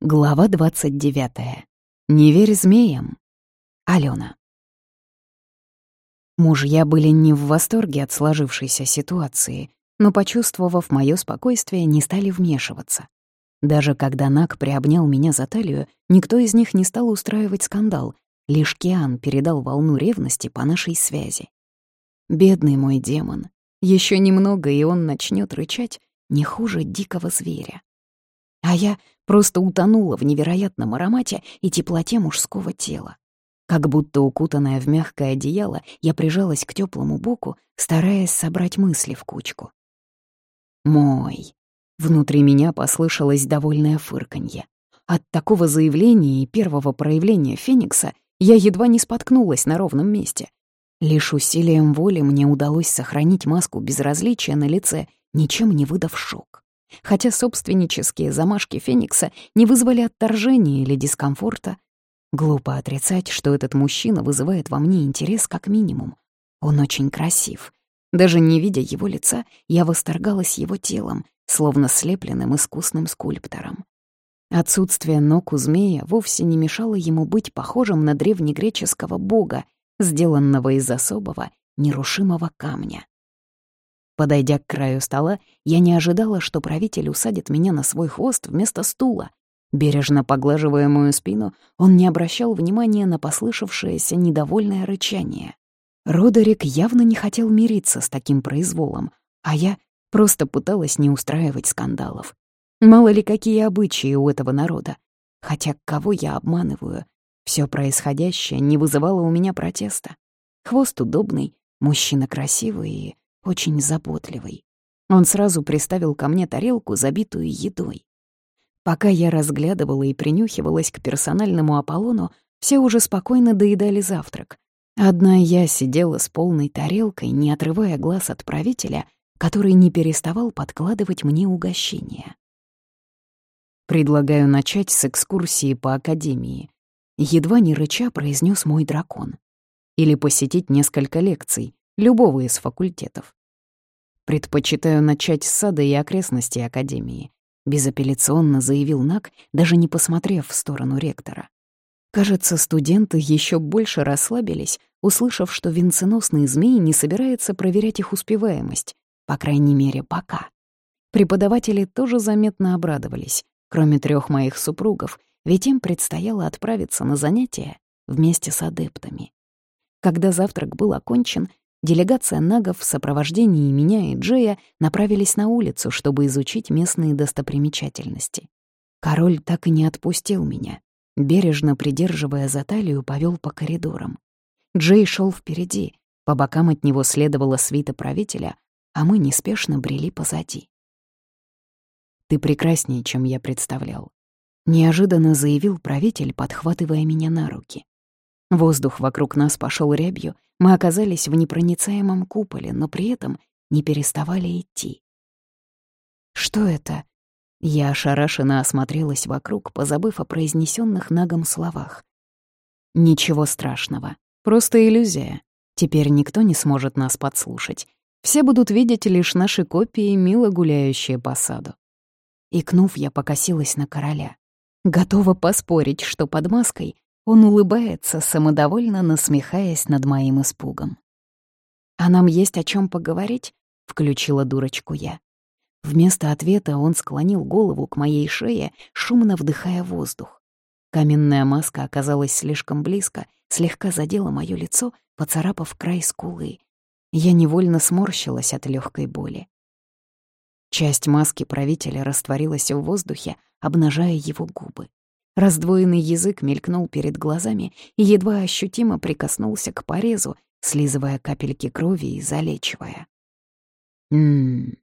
Глава 29. Не верь змеям. Алена. Мужья были не в восторге от сложившейся ситуации, но, почувствовав моё спокойствие, не стали вмешиваться. Даже когда Нак приобнял меня за талию, никто из них не стал устраивать скандал, лишь Киан передал волну ревности по нашей связи. Бедный мой демон. Ещё немного, и он начнёт рычать не хуже дикого зверя. А я просто утонула в невероятном аромате и теплоте мужского тела. Как будто укутанная в мягкое одеяло, я прижалась к теплому боку, стараясь собрать мысли в кучку. «Мой». Внутри меня послышалось довольное фырканье. От такого заявления и первого проявления Феникса я едва не споткнулась на ровном месте. Лишь усилием воли мне удалось сохранить маску безразличия на лице, ничем не выдав шок хотя собственнические замашки Феникса не вызвали отторжения или дискомфорта. Глупо отрицать, что этот мужчина вызывает во мне интерес как минимум. Он очень красив. Даже не видя его лица, я восторгалась его телом, словно слепленным искусным скульптором. Отсутствие ног у змея вовсе не мешало ему быть похожим на древнегреческого бога, сделанного из особого, нерушимого камня. Подойдя к краю стола, я не ожидала, что правитель усадит меня на свой хвост вместо стула. Бережно поглаживая мою спину, он не обращал внимания на послышавшееся недовольное рычание. Родерик явно не хотел мириться с таким произволом, а я просто пыталась не устраивать скандалов. Мало ли какие обычаи у этого народа. Хотя кого я обманываю? Все происходящее не вызывало у меня протеста. Хвост удобный, мужчина красивый и очень заботливый. Он сразу приставил ко мне тарелку, забитую едой. Пока я разглядывала и принюхивалась к персональному Аполлону, все уже спокойно доедали завтрак. Одна я сидела с полной тарелкой, не отрывая глаз от правителя, который не переставал подкладывать мне угощения. «Предлагаю начать с экскурсии по Академии», — едва не рыча произнес мой дракон. «Или посетить несколько лекций, любого из факультетов. Предпочитаю начать с сада и окрестностей Академии, безапелляционно заявил Нак, даже не посмотрев в сторону ректора. Кажется, студенты еще больше расслабились, услышав, что венценосный змей не собирается проверять их успеваемость, по крайней мере, пока. Преподаватели тоже заметно обрадовались, кроме трех моих супругов, ведь им предстояло отправиться на занятия вместе с адептами. Когда завтрак был окончен, Делегация нагов в сопровождении меня и Джея направились на улицу, чтобы изучить местные достопримечательности. Король так и не отпустил меня. Бережно придерживая за талию, повел по коридорам. Джей шел впереди, по бокам от него следовала свита правителя, а мы неспешно брели позади. «Ты прекраснее, чем я представлял», — неожиданно заявил правитель, подхватывая меня на руки. Воздух вокруг нас пошел рябью, мы оказались в непроницаемом куполе, но при этом не переставали идти. «Что это?» Я ошарашенно осмотрелась вокруг, позабыв о произнесенных нагом словах. «Ничего страшного. Просто иллюзия. Теперь никто не сможет нас подслушать. Все будут видеть лишь наши копии, мило гуляющие по саду». Икнув, я покосилась на короля. Готова поспорить, что под маской он улыбается, самодовольно насмехаясь над моим испугом. «А нам есть о чем поговорить?» — включила дурочку я. Вместо ответа он склонил голову к моей шее, шумно вдыхая воздух. Каменная маска оказалась слишком близко, слегка задела моё лицо, поцарапав край скулы. Я невольно сморщилась от легкой боли. Часть маски правителя растворилась в воздухе, обнажая его губы. Раздвоенный язык мелькнул перед глазами и едва ощутимо прикоснулся к порезу, слизывая капельки крови и залечивая. «М-м-м»,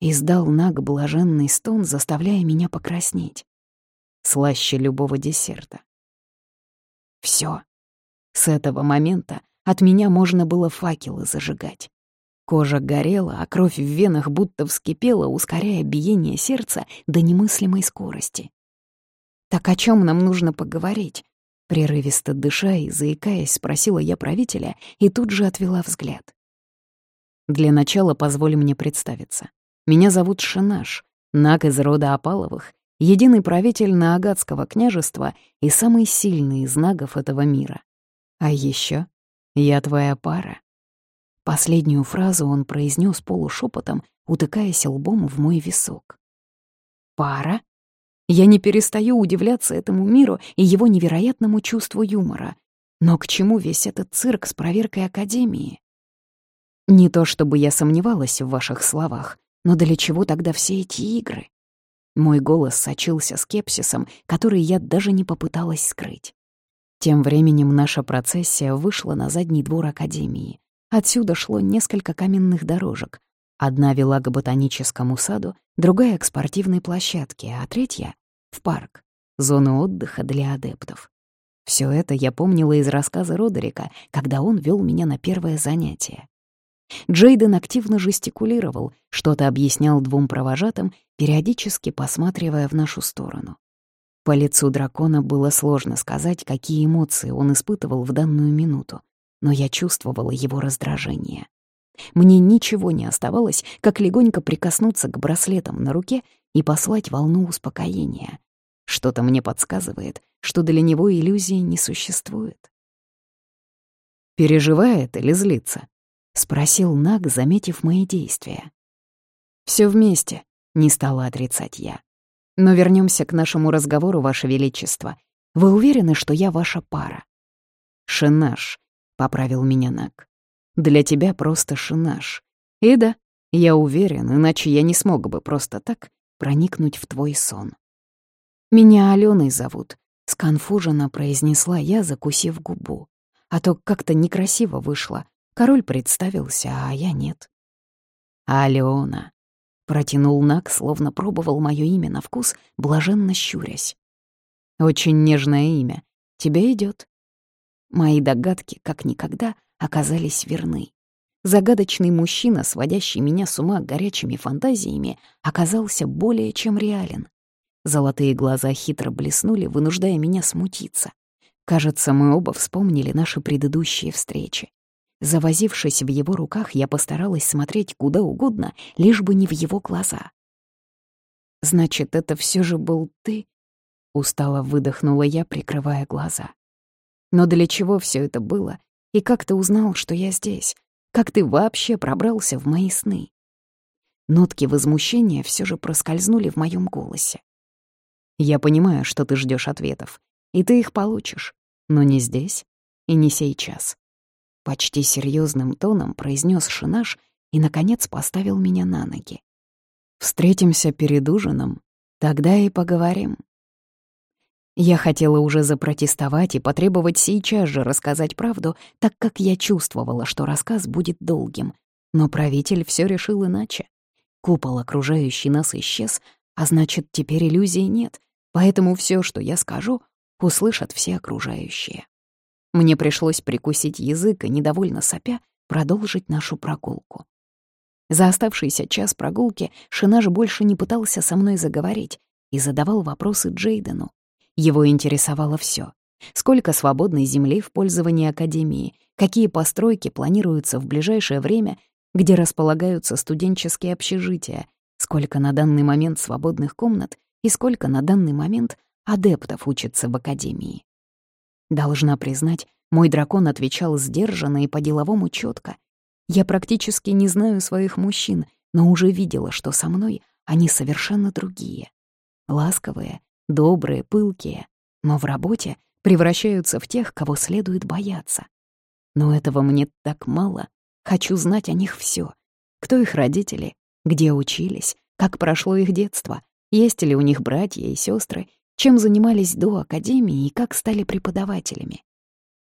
издал Наг блаженный стон, заставляя меня покраснеть. Слаще любого десерта. Все. С этого момента от меня можно было факелы зажигать. Кожа горела, а кровь в венах будто вскипела, ускоряя биение сердца до немыслимой скорости. «Так о чем нам нужно поговорить?» Прерывисто дыша и заикаясь, спросила я правителя и тут же отвела взгляд. «Для начала позволь мне представиться. Меня зовут Шинаш, Наг из рода Апаловых, единый правитель Наагатского княжества и самый сильный из нагов этого мира. А еще я твоя пара. Последнюю фразу он произнес полушепотом, утыкаясь лбом в мой висок. «Пара?» Я не перестаю удивляться этому миру и его невероятному чувству юмора. Но к чему весь этот цирк с проверкой Академии? Не то чтобы я сомневалась в ваших словах, но для чего тогда все эти игры? Мой голос сочился скепсисом, который я даже не попыталась скрыть. Тем временем наша процессия вышла на задний двор Академии. Отсюда шло несколько каменных дорожек. Одна вела к ботаническому саду, другая — к спортивной площадке, а третья — в парк, зону отдыха для адептов. Все это я помнила из рассказа Родерика, когда он вел меня на первое занятие. Джейден активно жестикулировал, что-то объяснял двум провожатым, периодически посматривая в нашу сторону. По лицу дракона было сложно сказать, какие эмоции он испытывал в данную минуту, но я чувствовала его раздражение. Мне ничего не оставалось, как легонько прикоснуться к браслетам на руке и послать волну успокоения. Что-то мне подсказывает, что для него иллюзии не существует. «Переживает или злится?» — спросил Наг, заметив мои действия. Все вместе», — не стала отрицать я. Но вернемся к нашему разговору, Ваше Величество. Вы уверены, что я ваша пара? Шинаш, поправил меня Нак. Для тебя просто шинаш. И да, я уверен, иначе я не смог бы просто так проникнуть в твой сон. Меня Аленой зовут, сконфуженно произнесла я, закусив губу. А то как-то некрасиво вышло. Король представился, а я нет. Алена, Протянул Нак, словно пробовал моё имя на вкус, блаженно щурясь. «Очень нежное имя. Тебе идёт». Мои догадки, как никогда, оказались верны. Загадочный мужчина, сводящий меня с ума горячими фантазиями, оказался более чем реален. Золотые глаза хитро блеснули, вынуждая меня смутиться. Кажется, мы оба вспомнили наши предыдущие встречи. Завозившись в его руках, я постаралась смотреть куда угодно, лишь бы не в его глаза. «Значит, это все же был ты?» — устало выдохнула я, прикрывая глаза. «Но для чего все это было? И как ты узнал, что я здесь? Как ты вообще пробрался в мои сны?» Нотки возмущения все же проскользнули в моем голосе. «Я понимаю, что ты ждешь ответов, и ты их получишь, но не здесь и не сейчас. Почти серьезным тоном произнес Шинаш и, наконец, поставил меня на ноги. «Встретимся перед ужином, тогда и поговорим». Я хотела уже запротестовать и потребовать сейчас же рассказать правду, так как я чувствовала, что рассказ будет долгим. Но правитель все решил иначе. Купол, окружающий нас, исчез, а значит, теперь иллюзий нет, поэтому все, что я скажу, услышат все окружающие. Мне пришлось прикусить язык и, недовольно сопя, продолжить нашу прогулку. За оставшийся час прогулки Шинаж больше не пытался со мной заговорить и задавал вопросы Джейдену. Его интересовало все: Сколько свободной земли в пользовании Академии, какие постройки планируются в ближайшее время, где располагаются студенческие общежития, сколько на данный момент свободных комнат и сколько на данный момент адептов учатся в Академии. Должна признать, мой дракон отвечал сдержанно и по-деловому четко. Я практически не знаю своих мужчин, но уже видела, что со мной они совершенно другие. Ласковые, добрые, пылкие, но в работе превращаются в тех, кого следует бояться. Но этого мне так мало. Хочу знать о них все. Кто их родители, где учились, как прошло их детство, есть ли у них братья и сестры, чем занимались до академии и как стали преподавателями.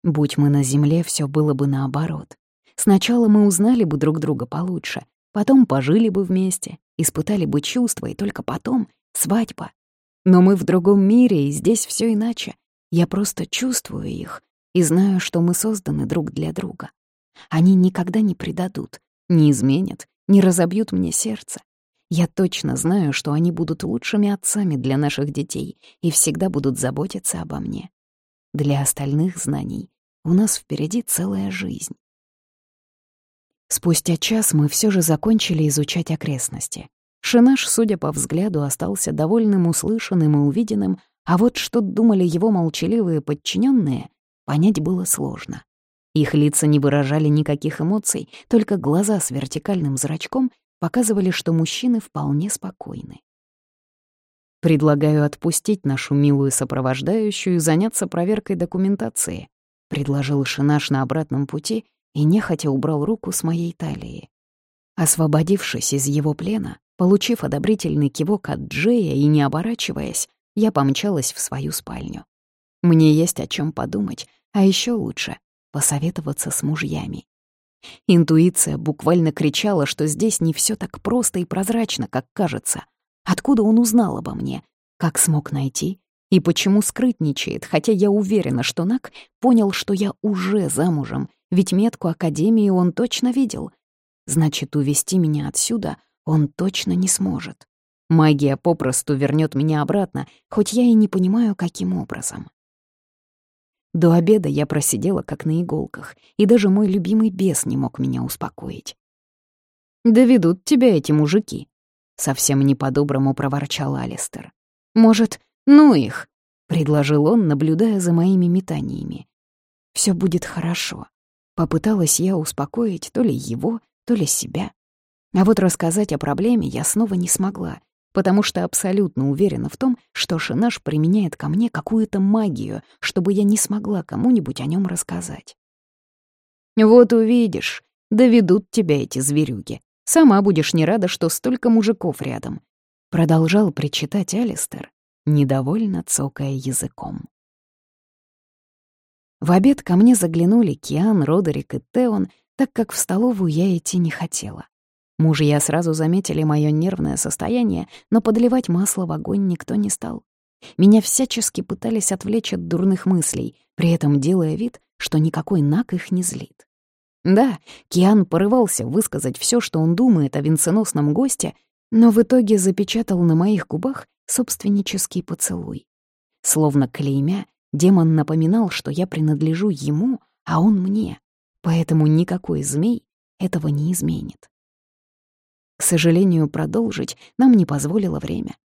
Будь мы на земле, все было бы наоборот. Сначала мы узнали бы друг друга получше, потом пожили бы вместе, испытали бы чувства, и только потом — свадьба. Но мы в другом мире, и здесь все иначе. Я просто чувствую их и знаю, что мы созданы друг для друга. Они никогда не предадут, не изменят, не разобьют мне сердце. Я точно знаю, что они будут лучшими отцами для наших детей и всегда будут заботиться обо мне. Для остальных знаний у нас впереди целая жизнь. Спустя час мы все же закончили изучать окрестности. Шинаш, судя по взгляду, остался довольным услышанным и увиденным, а вот что думали его молчаливые подчиненные, понять было сложно. Их лица не выражали никаких эмоций, только глаза с вертикальным зрачком показывали, что мужчины вполне спокойны. «Предлагаю отпустить нашу милую сопровождающую и заняться проверкой документации», — предложил Шинаш на обратном пути и нехотя убрал руку с моей талии. Освободившись из его плена, получив одобрительный кивок от Джея и не оборачиваясь, я помчалась в свою спальню. Мне есть о чем подумать, а еще лучше — посоветоваться с мужьями. Интуиция буквально кричала, что здесь не все так просто и прозрачно, как кажется. Откуда он узнал обо мне? Как смог найти? И почему скрытничает, хотя я уверена, что Нак понял, что я уже замужем, ведь метку Академии он точно видел. Значит, увести меня отсюда он точно не сможет. Магия попросту вернет меня обратно, хоть я и не понимаю, каким образом. До обеда я просидела как на иголках, и даже мой любимый бес не мог меня успокоить. «Доведут тебя эти мужики», — совсем не по-доброму проворчал Алистер. «Может, ну их?» — предложил он, наблюдая за моими метаниями. Все будет хорошо», — попыталась я успокоить то ли его, то ли себя. А вот рассказать о проблеме я снова не смогла, потому что абсолютно уверена в том, что Шинаш применяет ко мне какую-то магию, чтобы я не смогла кому-нибудь о нем рассказать. «Вот увидишь, доведут тебя эти зверюги. Сама будешь не рада, что столько мужиков рядом», — продолжал причитать Алистер, недовольно цокая языком. В обед ко мне заглянули Киан, Родерик и Теон, так как в столовую я идти не хотела. Мужья сразу заметили мое нервное состояние, но подливать масло в огонь никто не стал. Меня всячески пытались отвлечь от дурных мыслей, при этом делая вид, что никакой наг их не злит. Да, Киан порывался высказать все, что он думает о венценосном госте, но в итоге запечатал на моих губах собственнический поцелуй. Словно клеймя, демон напоминал, что я принадлежу ему, а он мне, поэтому никакой змей этого не изменит. К сожалению, продолжить нам не позволило время.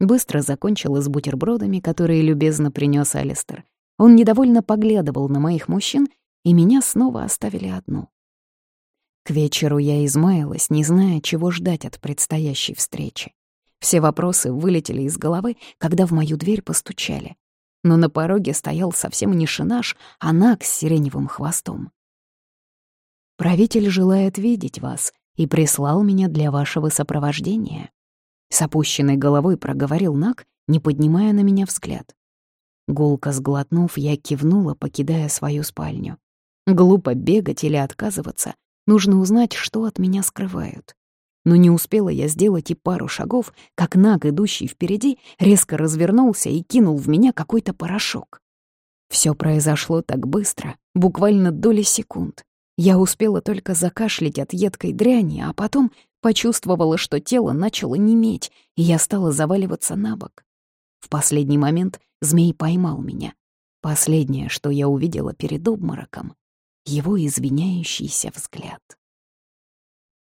Быстро закончила с бутербродами, которые любезно принес Алистер. Он недовольно поглядывал на моих мужчин, и меня снова оставили одну. К вечеру я измаялась, не зная, чего ждать от предстоящей встречи. Все вопросы вылетели из головы, когда в мою дверь постучали. Но на пороге стоял совсем не шинаш, а наг с сиреневым хвостом. «Правитель желает видеть вас», и прислал меня для вашего сопровождения». С опущенной головой проговорил Нак, не поднимая на меня взгляд. Гулко сглотнув, я кивнула, покидая свою спальню. Глупо бегать или отказываться. Нужно узнать, что от меня скрывают. Но не успела я сделать и пару шагов, как Наг, идущий впереди, резко развернулся и кинул в меня какой-то порошок. Все произошло так быстро, буквально доли секунд. Я успела только закашлять от едкой дряни, а потом почувствовала, что тело начало неметь, и я стала заваливаться на бок. В последний момент змей поймал меня. Последнее, что я увидела перед обмороком — его извиняющийся взгляд.